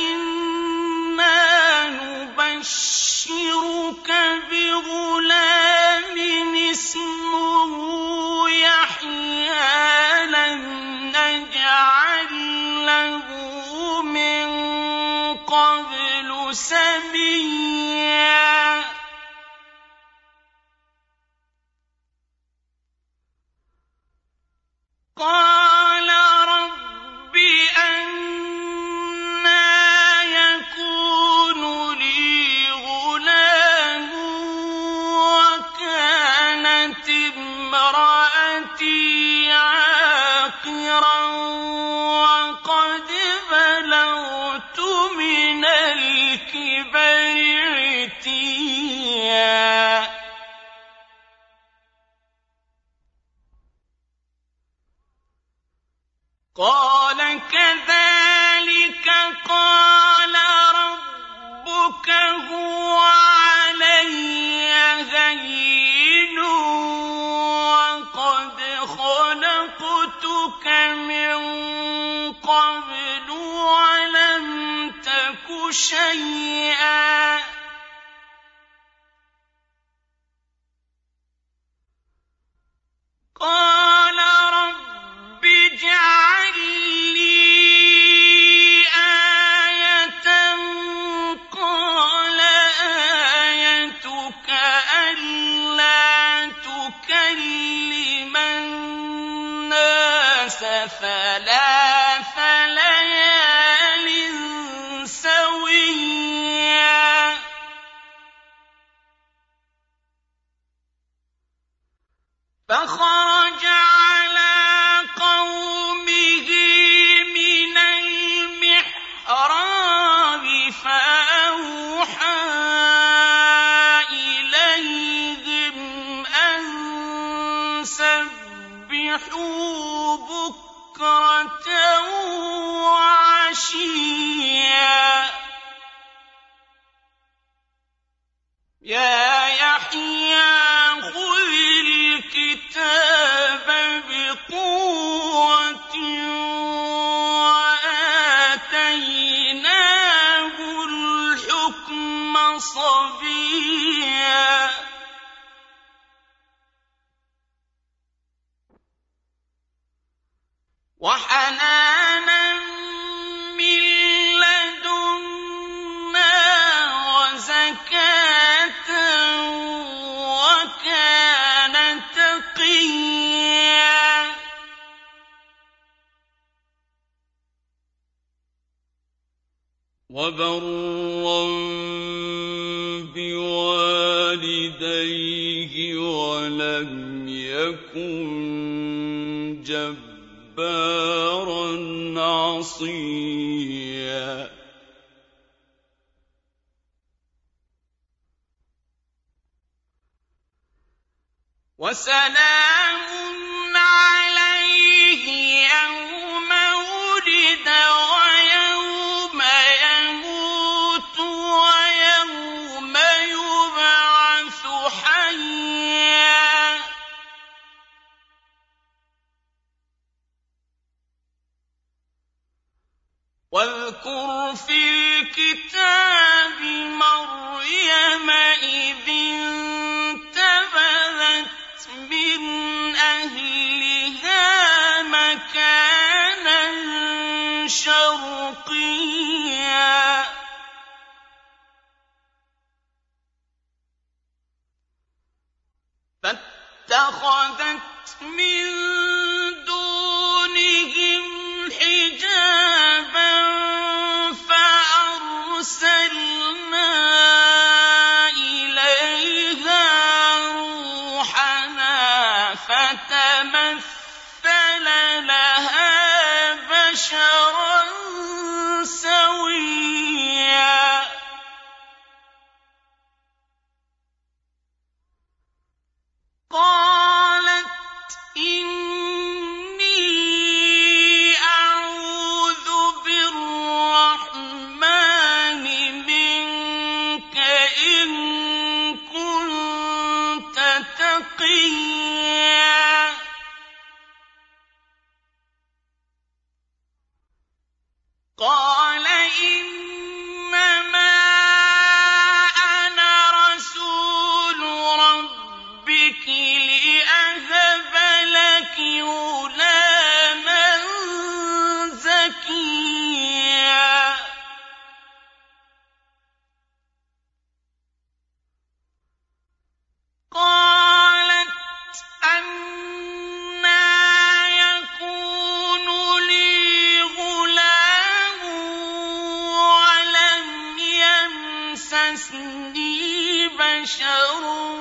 إِنَّا نُبَشِّرُكَ بِغُلَامٍ اسْمُهُ يَحْيَىٰ مِن قَبْلُ سَمِيًّا قَالَ كَذَٰلِكَ قَالَ رَبُّكَ هُوَ عَلَيَّ هَيِّنٌ وَقَدْ خَلَقْتُكَ مِن قَبْلُ وَلَمْ تَكُ شَيْئًا. وبرا بوالديه ولم يكن جبارا عصيا وسلام اتخذت من نَارٌ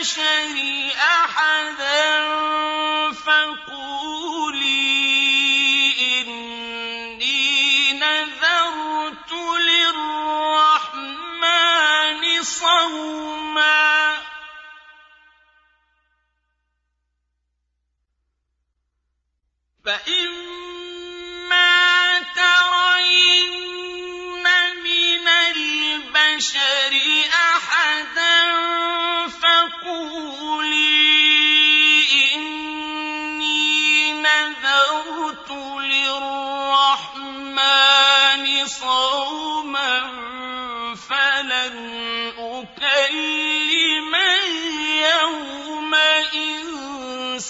البشر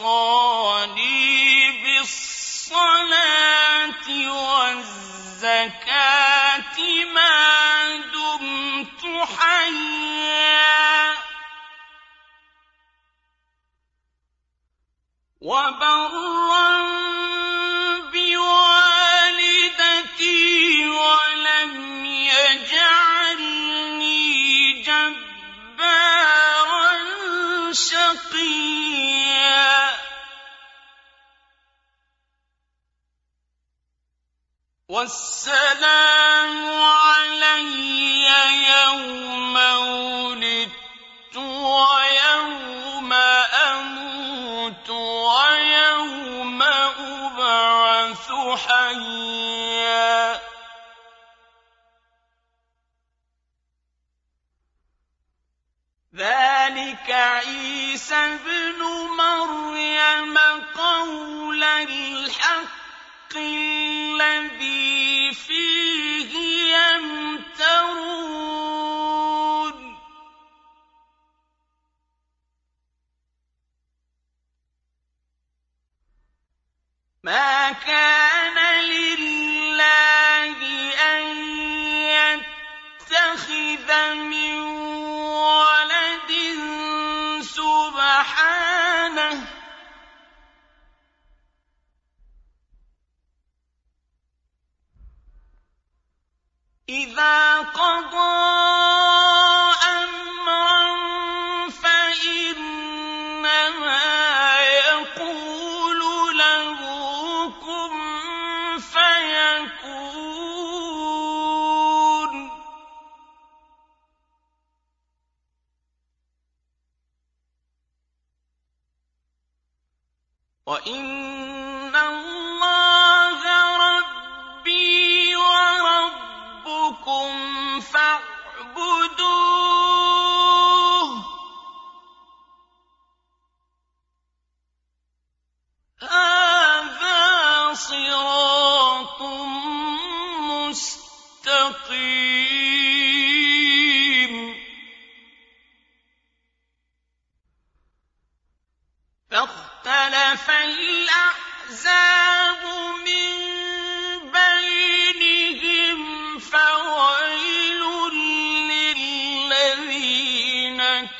مصاليح ابن مريم قول الحق الذي فيه يمترون. ما كان لله أن يتخذ من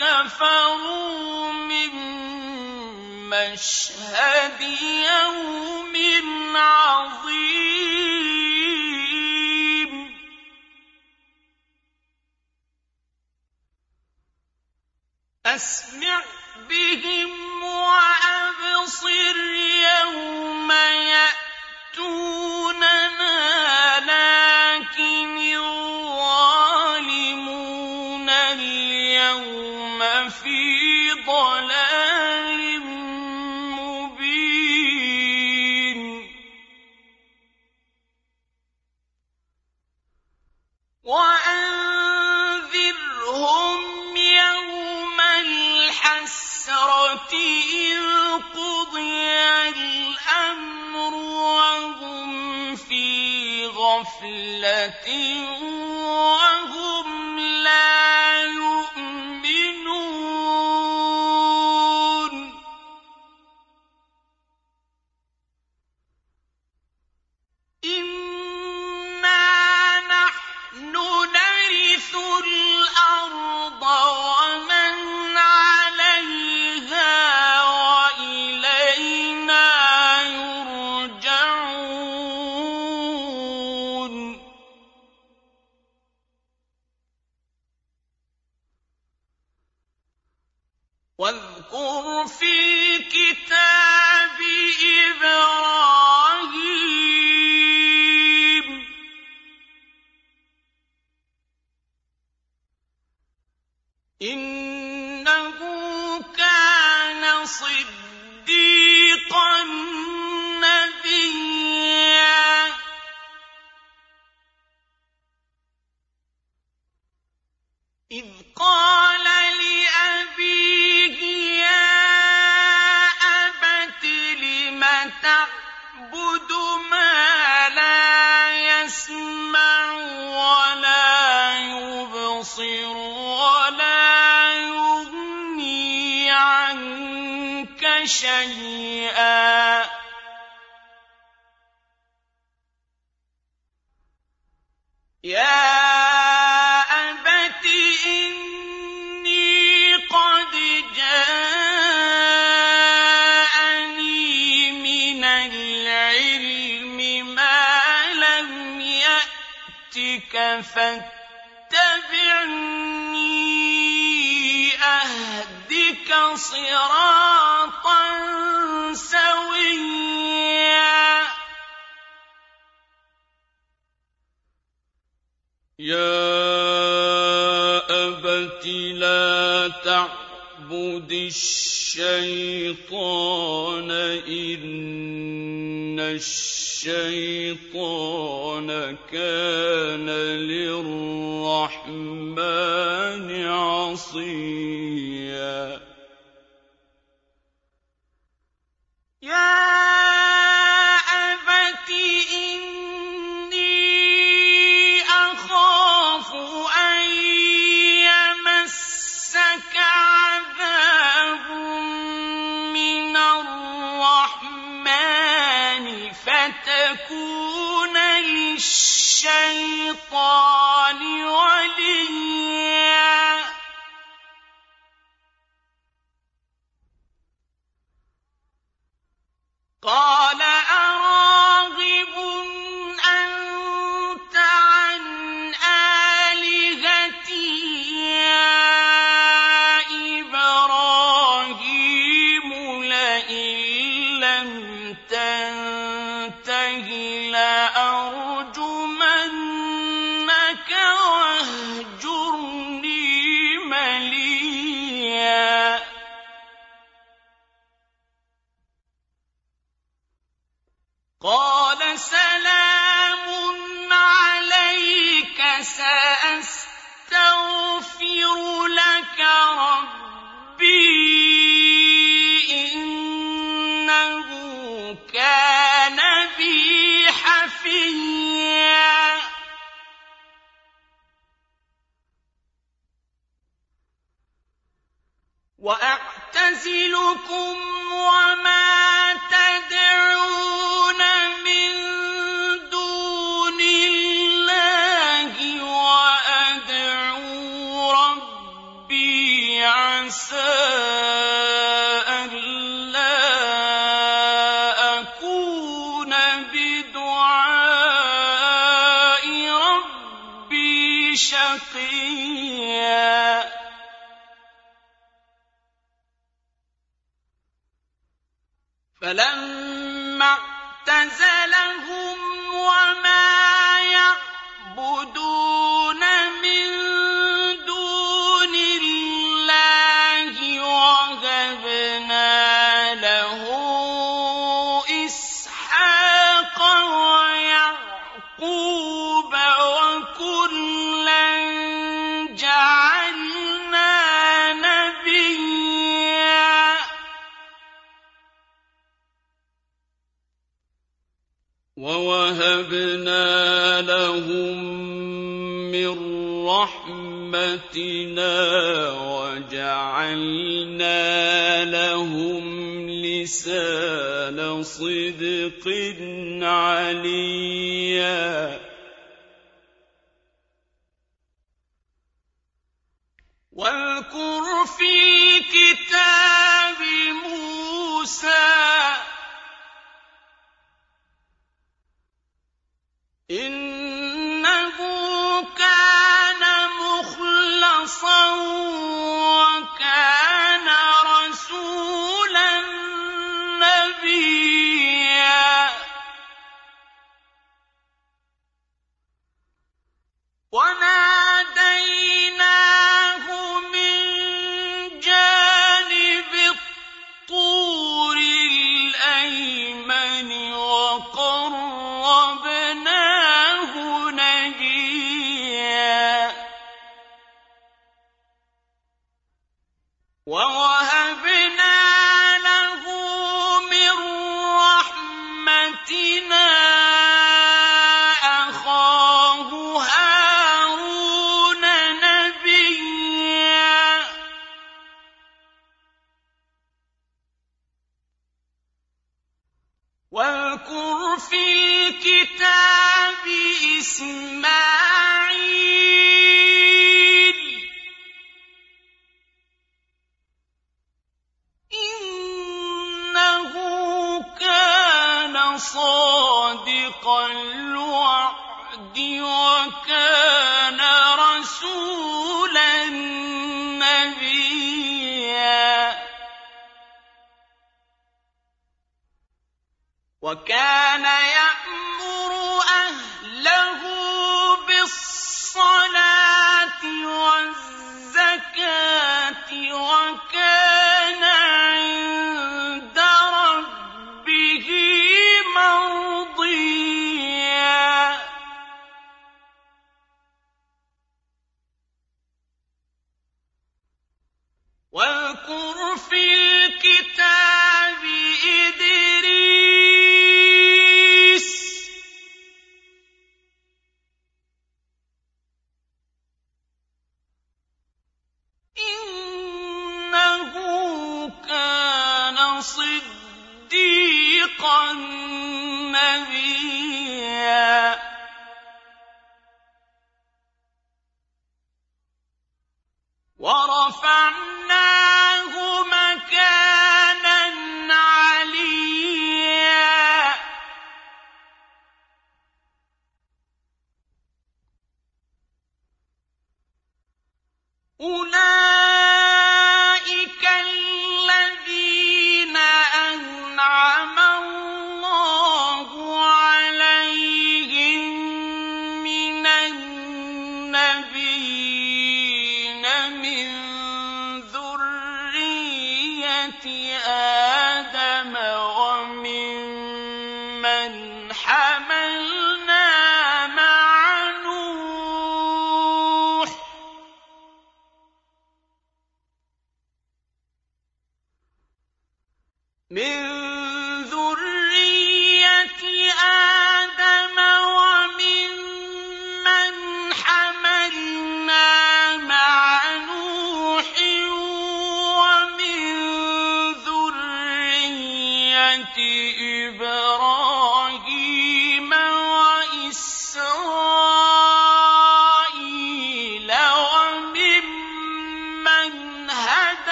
كفروا من مشهد يوم عظيم. أسمع بهم وأبصر يوم يأتون غفلة فاتبعني أَهْدِكَ صِرَاطًا سَوِيًّا. يَا أَبَتِ لَا اعبد الشيطان إن الشيطان كان للرحمن عصيا. yeah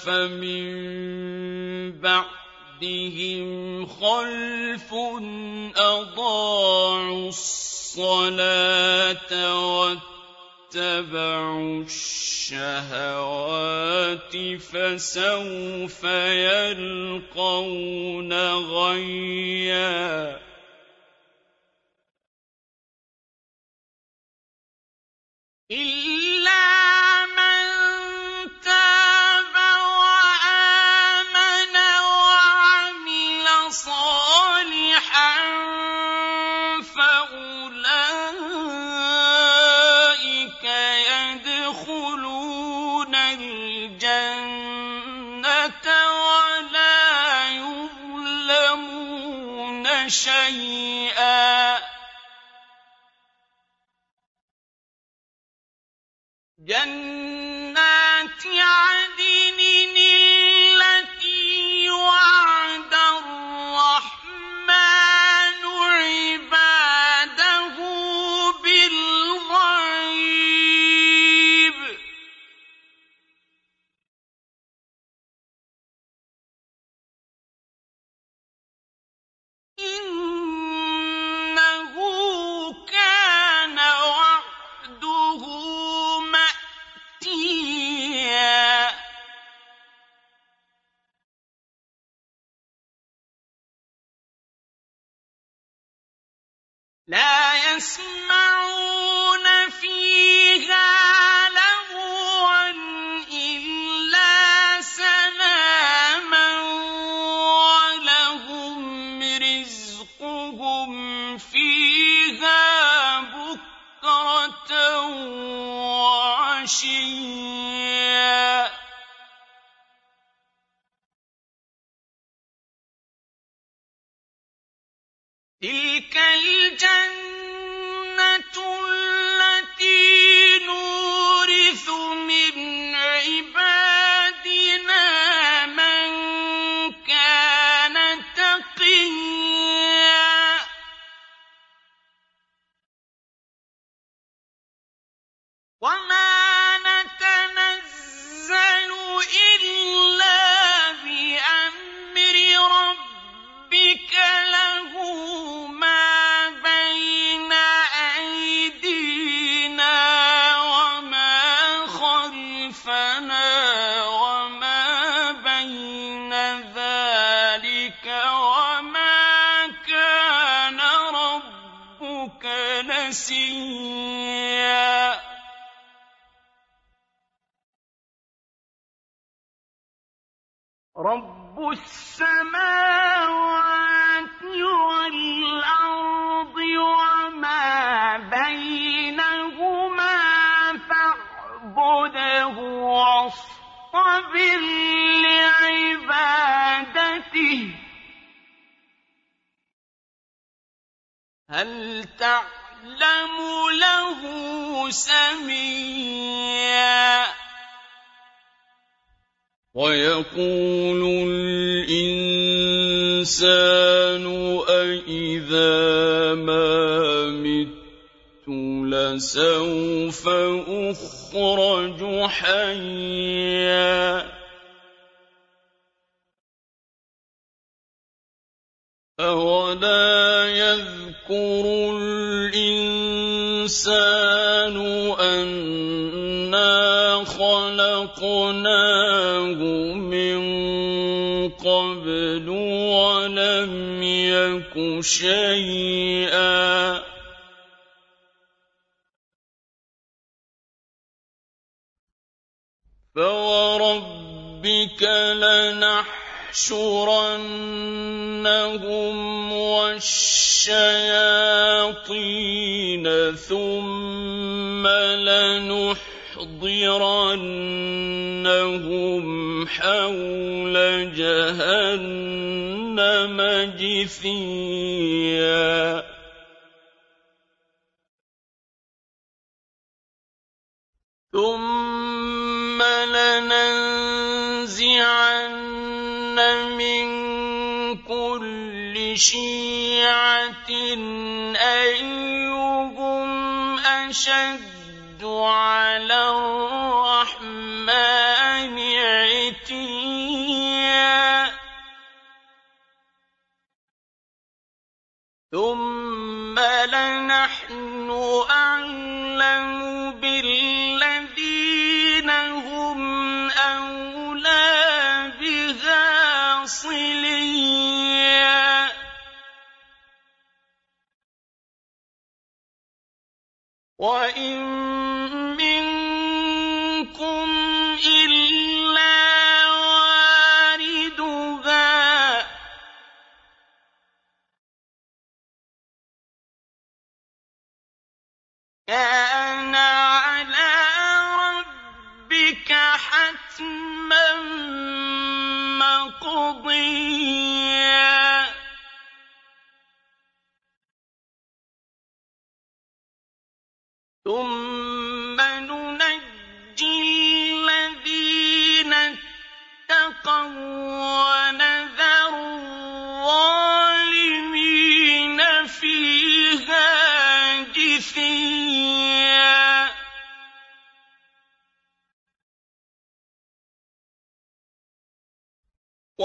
فَخَلَفَ مِن بَعْدِهِمْ خَلْفٌ أَضَاعُوا الصَّلَاةَ وَاتَّبَعُوا الشَّهَوَاتِ فَسَوْفَ يَلْقَوْنَ غَيًّا شَيْئًا ۚ لَّا يَسْمَعُونَ نَسِيًّا رَّبُّ السَّمَاوَاتِ وَالْأَرْضِ وَمَا بَيْنَهُمَا فَاعْبُدْهُ وَاصْطَبِرْ لِعِبَادَتِهِ ۚ. هَلْ تَعْلَمُ لَهُ سَمِيًّا. وَيَقُولُ الْإِنسَانُ أَإِذَا مَا مِتُّ لَسَوْفَ أُخْرَجُ حَيًّا. أَوَلَا يَذْكُرُ الْإِنسَانُ أَنَّا خَلَقْنَاهُ مِن قَبْلُ وَلَمْ يَكُ شَيْئًا. فَوَرَبِّكَ لَنَحْشُرَنَّهُمْ وَالشَّيَاطِينَ ثُمَّ لَنُحْضِرَنَّهُمْ حَوْلَ جَهَنَّمَ جِثِيًّا ثُمَّ لَنَنسَى شيعة أيهم أشد وإن منكم إلا واردها كان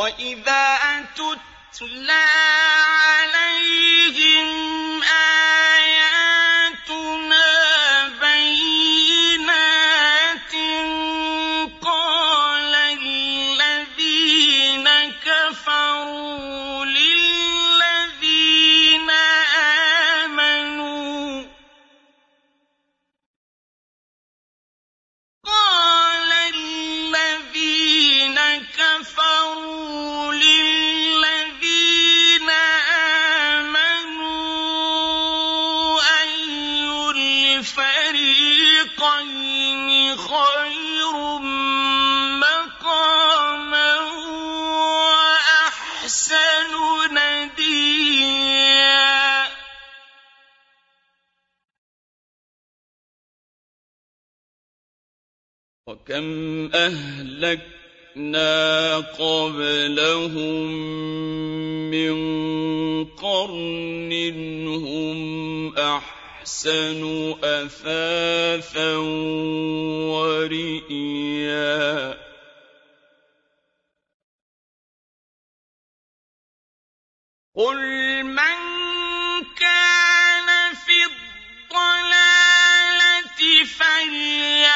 وإذا تتلى خير مقاما وأحسن نديا. وكم أهلكنا قبلهم من قرن هم أحسن أحسن أثاثا ورئيا قل من كان في الضلالة فليمدد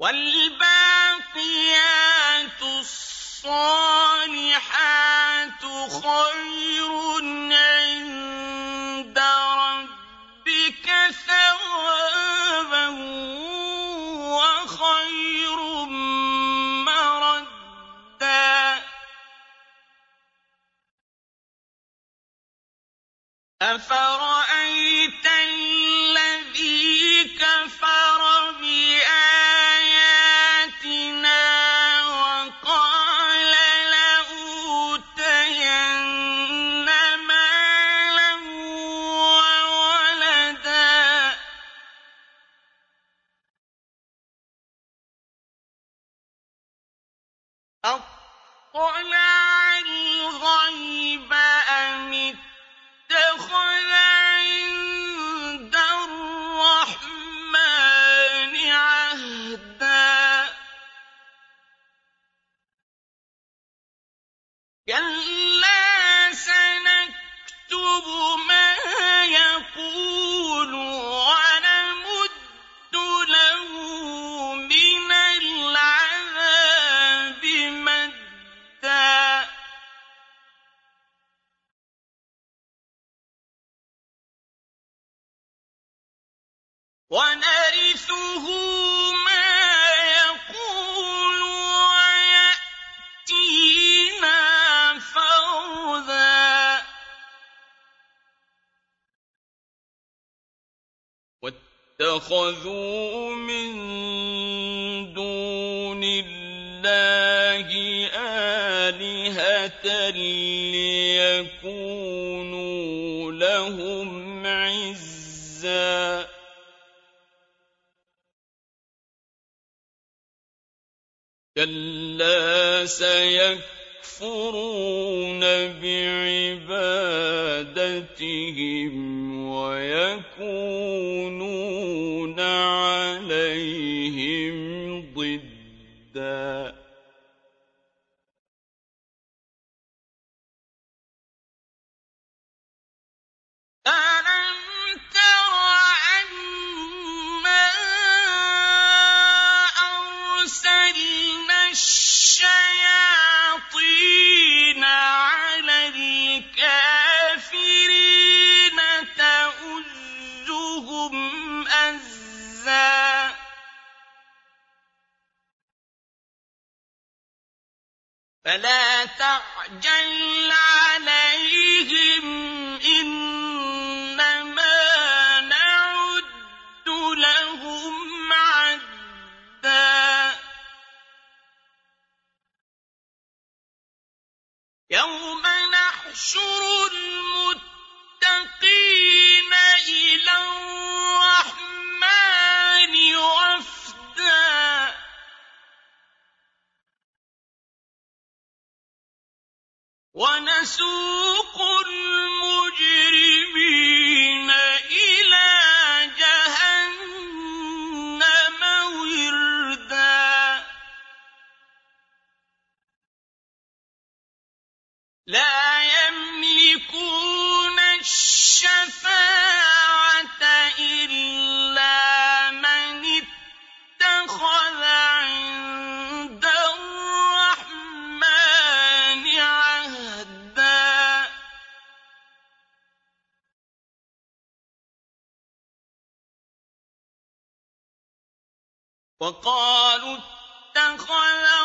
وَالْبَاقِيَاتُ الصَّالِحَاتُ اطلع الْغَيْبَ اتخذوا من دون الله آلهة ليكونوا لهم عزا. كلا سيكفرون بعبادتهم. وَقَالُوا اتَّخَذَ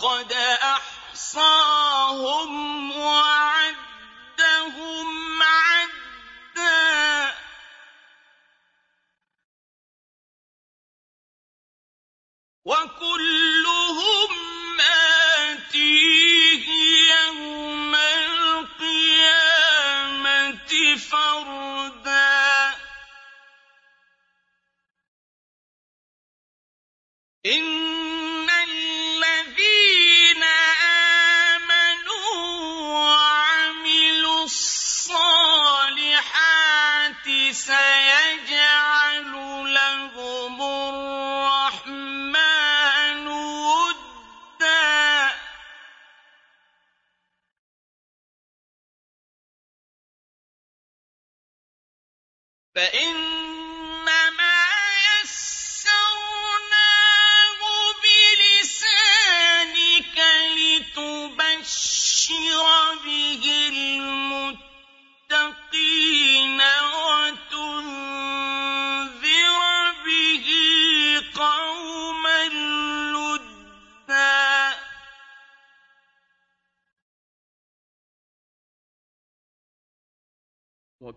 لقد